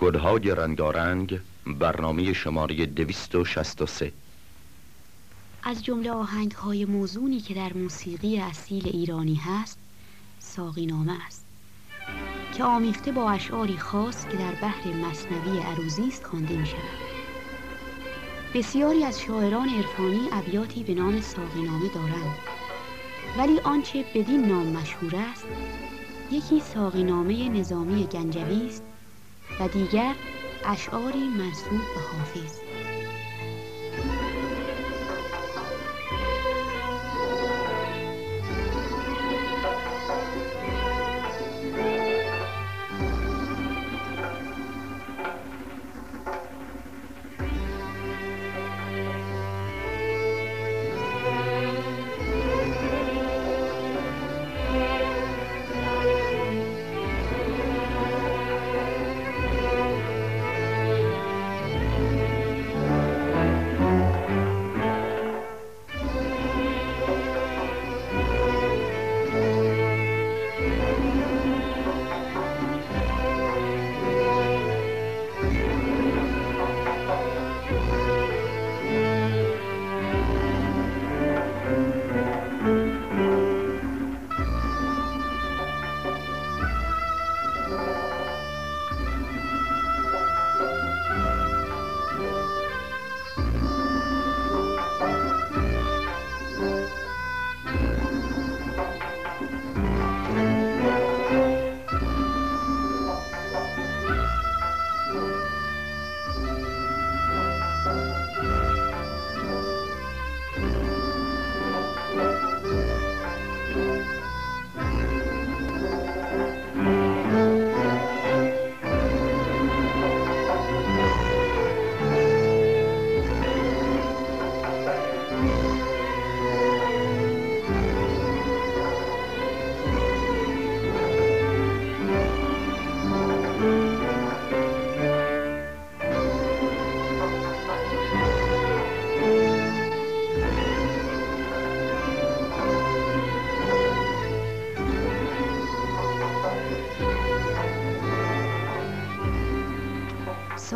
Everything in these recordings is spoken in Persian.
گلهای رنگارنگ برنامه شماره 263 از جمله آهنگ های موزونی که در موسیقی اصیل ایرانی هست ساقی نامه است. که آمیخته با اشعاری خاص که در بحر مصنوی عروزی است خوانده می شود بسیاری از شاعران عرفانی ابیاتی به نام ساقی نامه دارند. ولی آنچه بدین نام مشهور است یکی ساقی نامه نظامی گنجوی است و دیگر اشعاری منصوب به حافظ.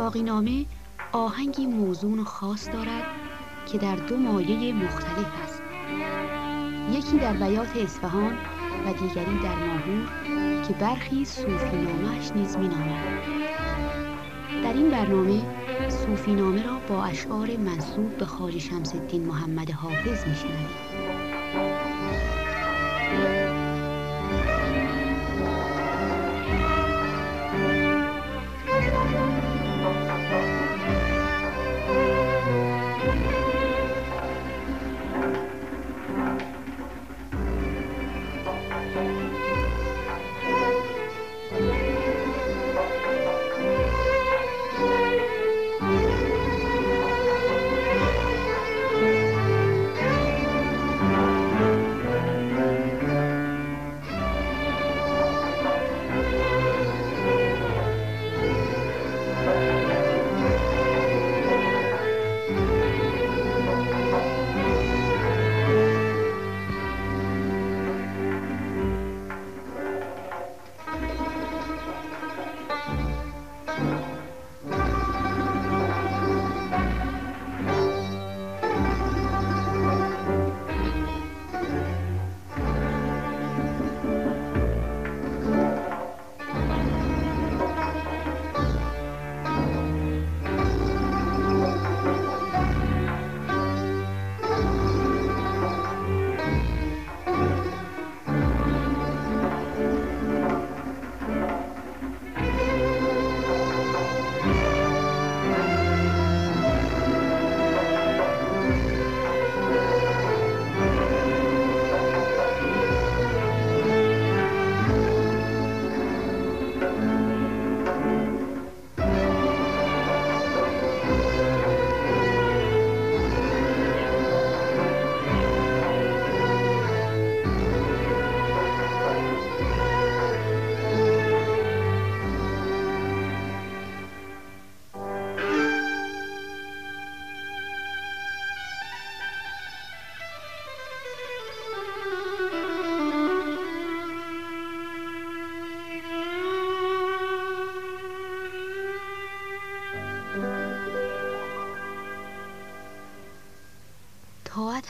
ساقی آهنگی موزون و خاص دارد که در دو مایه مختلف است. یکی در بیات اصفهان و دیگری در ماهور که برخی صوفی نامهش نیز می در این برنامه صوفی نامه را با اشعار منصوب به خاج شمس الدین محمد حافظ می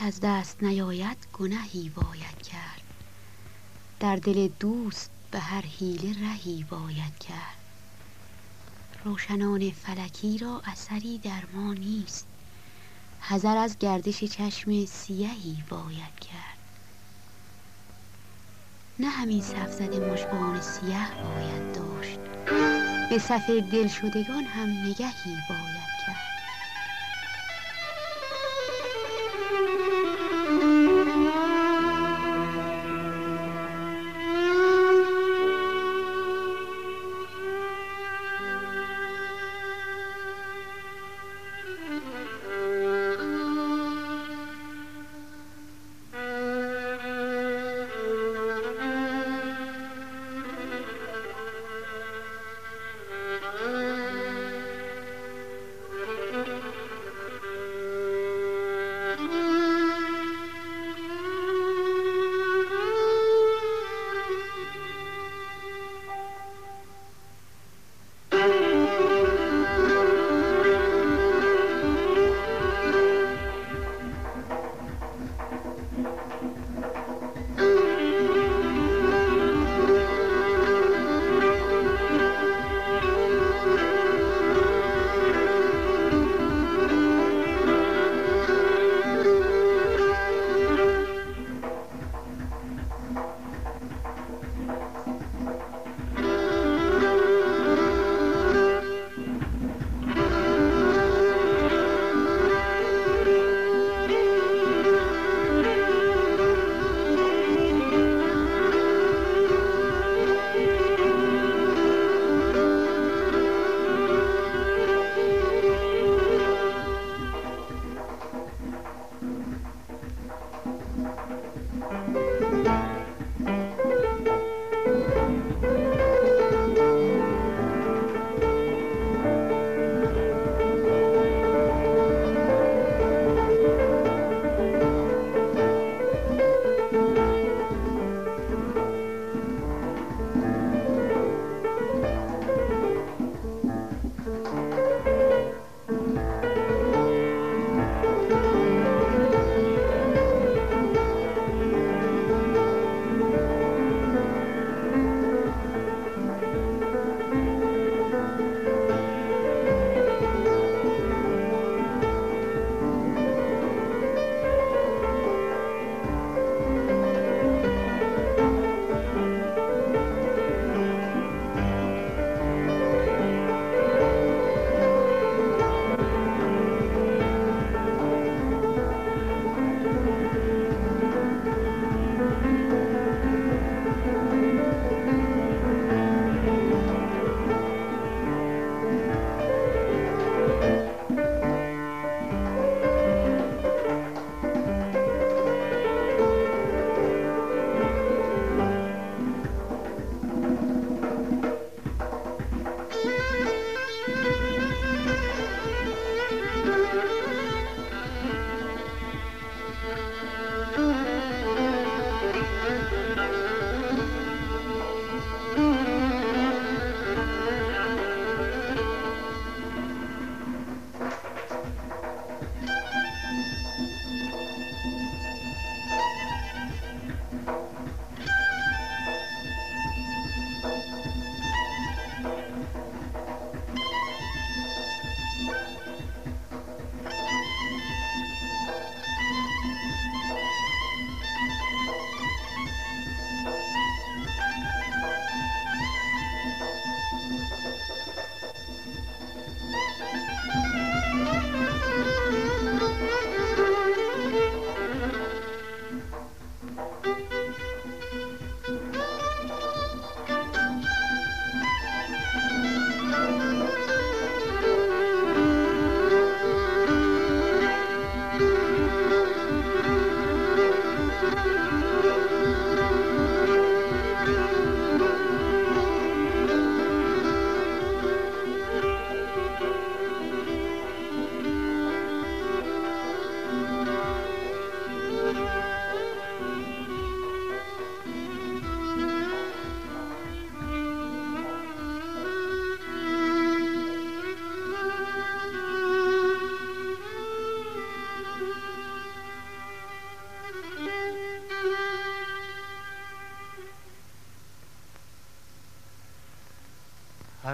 از دست نیاید گنهی باید کرد. در دل دوست به هر حیله رهی باید کرد. روشنان فلکی را اثری در ما نیست. حذر از گردش چشم سیهی باید کرد. نه همین صف زده مشبان سیه باید داشت. به صف دل شدگان هم نگهی باید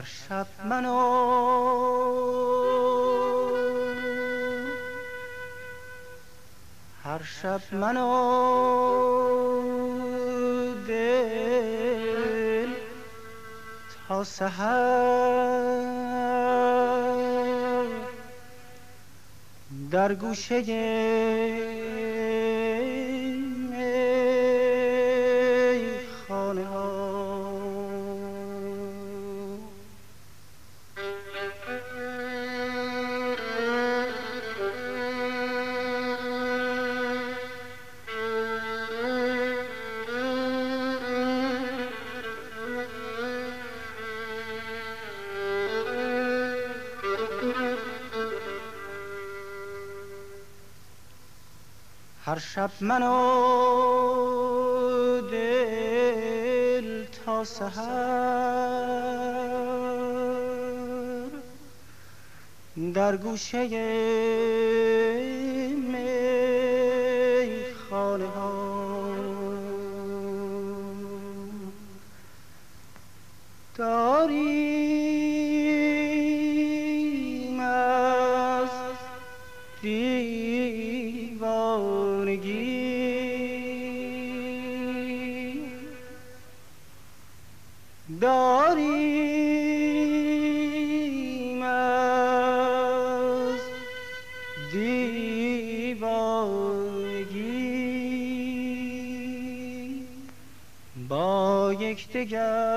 هر شب منو. هر شب منو. دل تا سحر در گوشه هر شب منو دل تا سهر در گوشه داریم از دیوانگی. با یکدیگر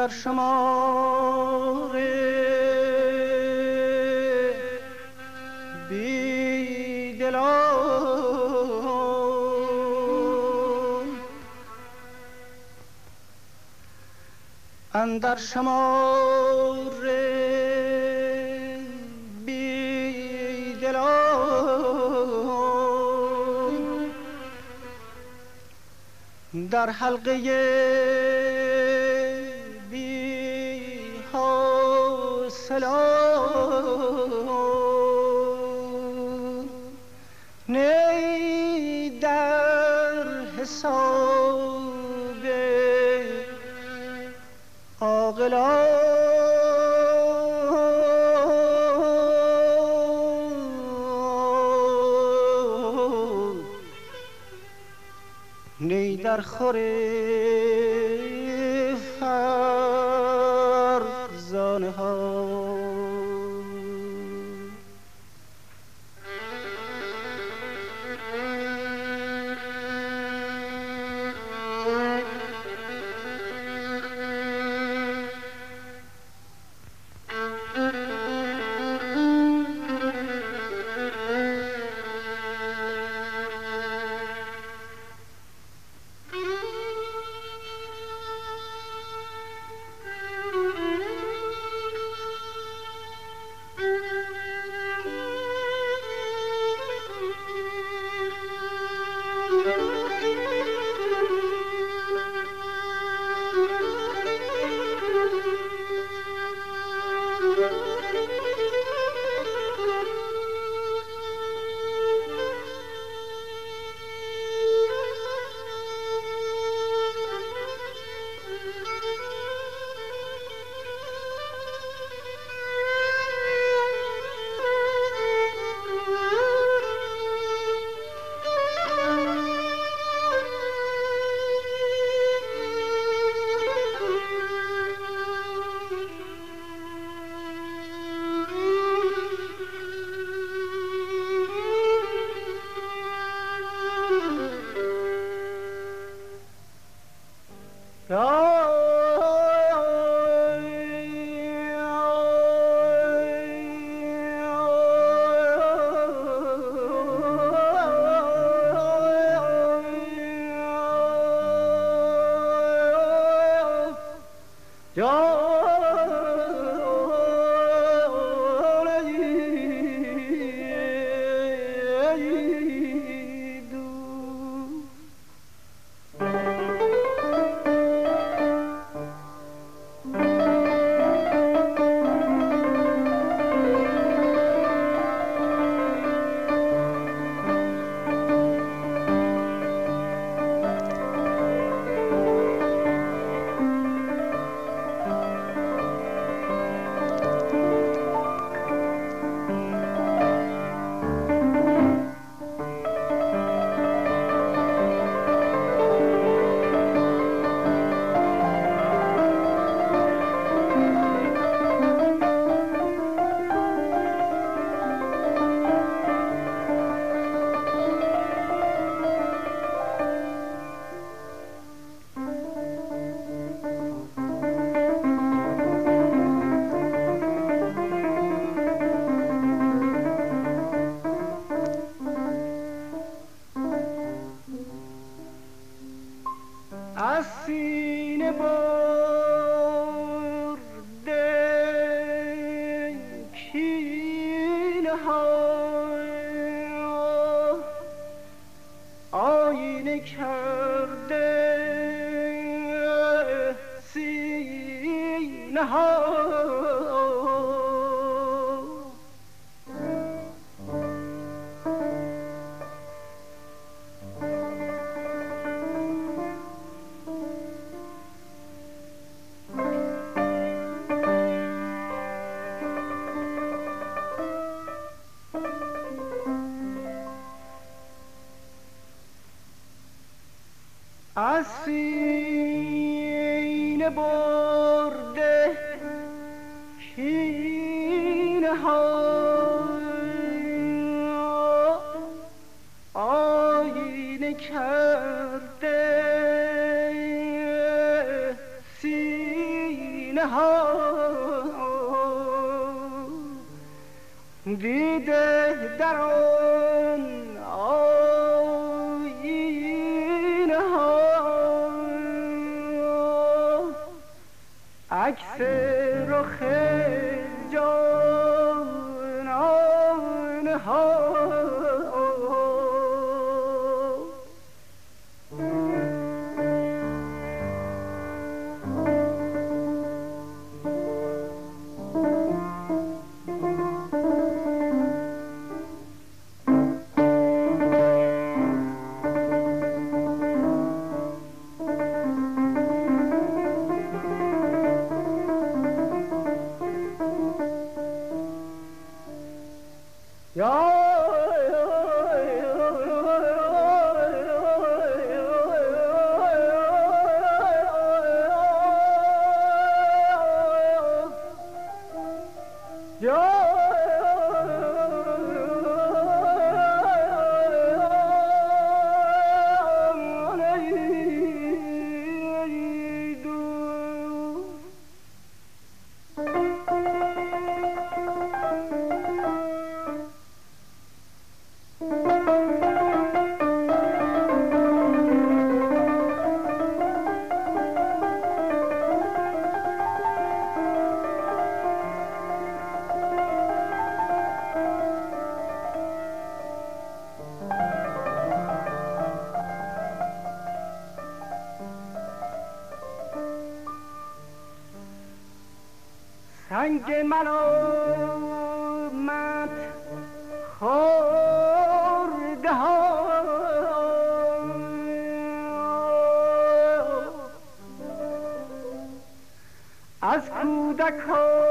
اندر شمار بی دلان اندر شمار بی دلان در حلقه حاصلان نی در حساب عاقلان در خور سینه بود ها دیده در Ja, سنگ ملامت خورده از کودکان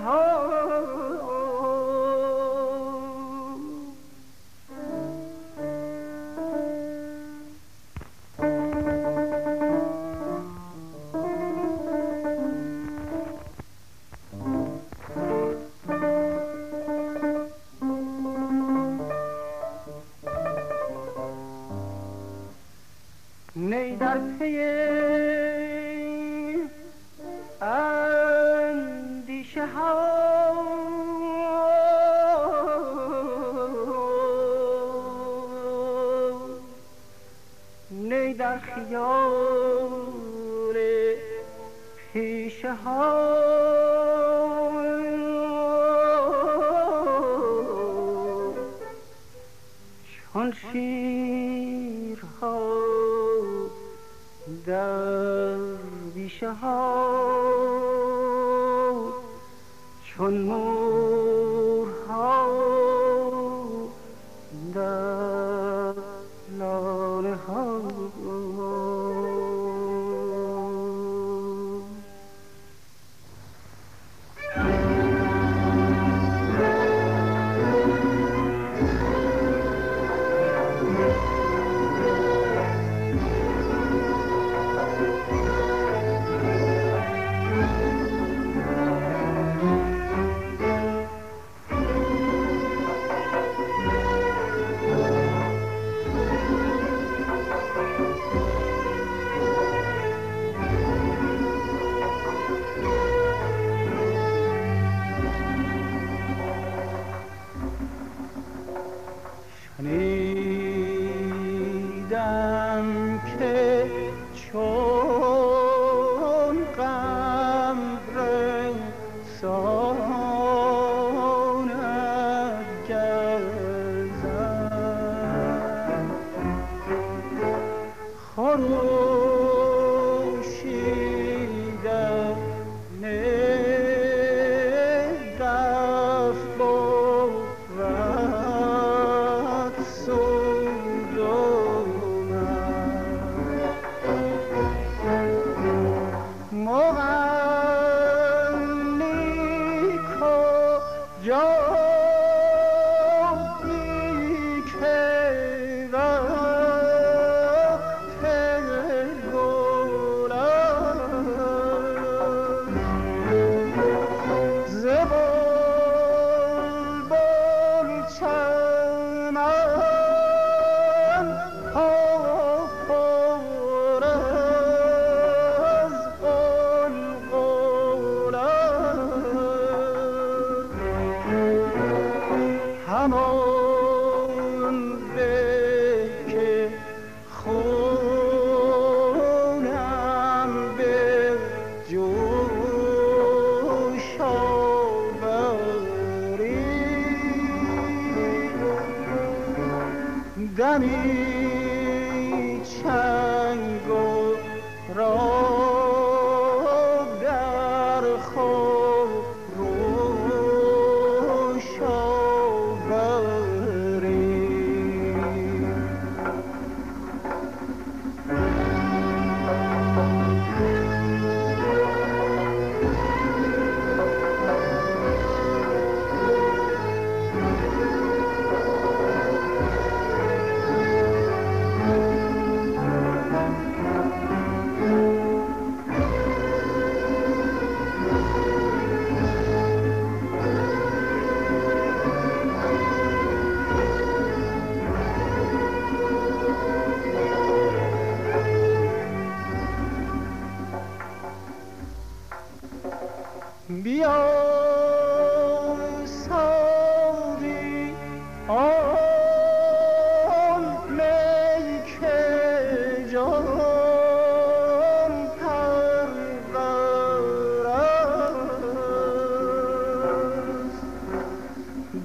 home. چون شیرها در بیشه ها چون مورها है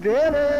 دل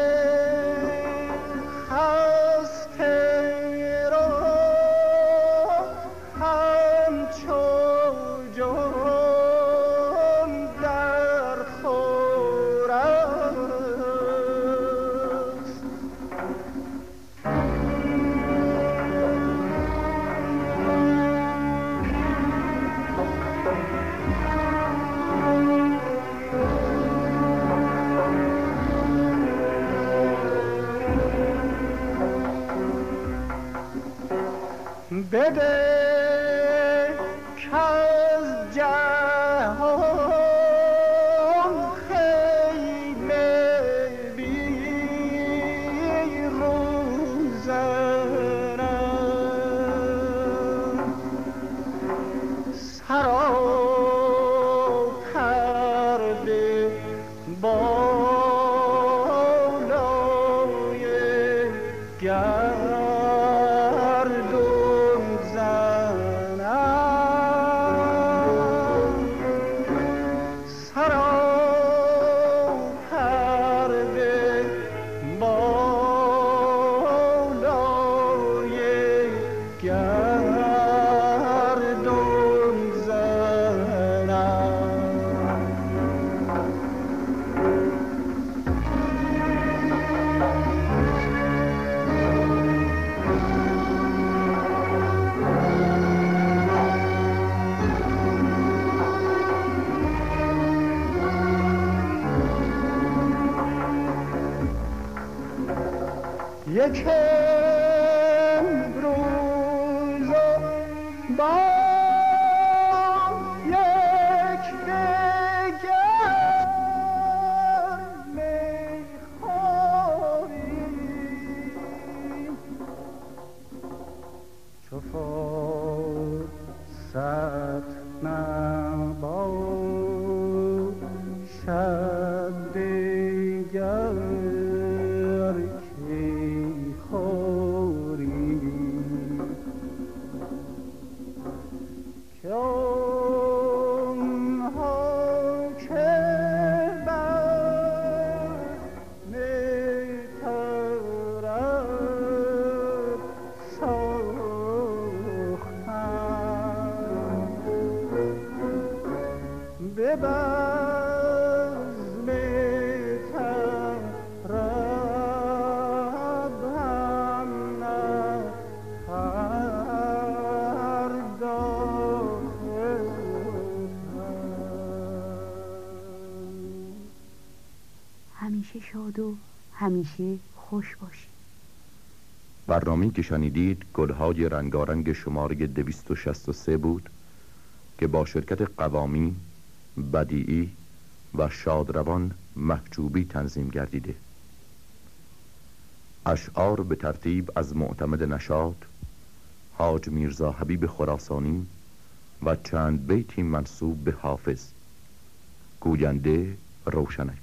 یک امروز و با همیشه شاد و همیشه خوش باشی. برنامه که شنیدید گلهای رنگارنگ شماره 263 بود که با شرکت قوامی، بدیعی و شادروان محجوبی تنظیم گردیده. اشعار به ترتیب از معتمد نشاد حاج میرزا حبیب خراسانی و چند بیتی منصوب به حافظ. گوینده روشنک.